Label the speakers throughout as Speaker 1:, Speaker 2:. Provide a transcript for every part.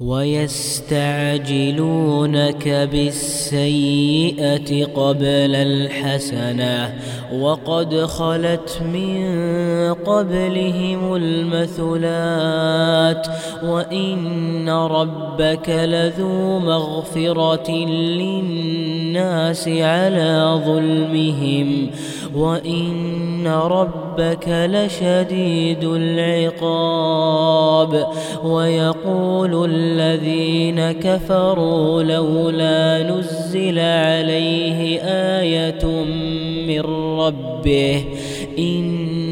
Speaker 1: ويستعجلونك بالسيئة قبل الحسنة وقد خلت من قبلهم المثلات وإن ربك لذو مغفرة للناس على ظلمهم وإن ربك لشديد العقاب ويقول الذين كفروا لولا نزل عليه آية من ربه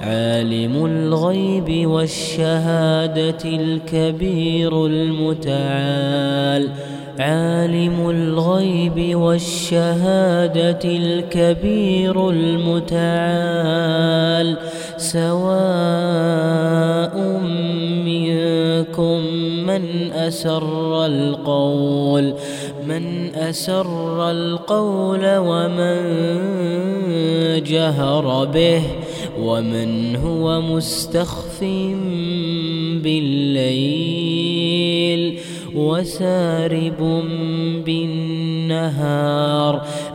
Speaker 1: عالم الغيب والشهادة الكبير المتعال. عالم الغيب والشهادة الكبير المتعال. سواء من أسر القول من أسر القول ومن جهر به ومن هو مستخف بالليل وسارب بالنهار.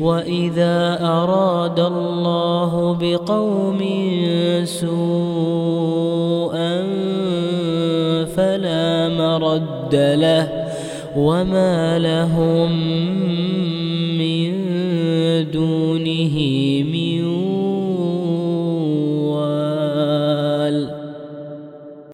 Speaker 1: وإذا أراد الله بقوم سوءا فلا مرد له وما لهم من دونه من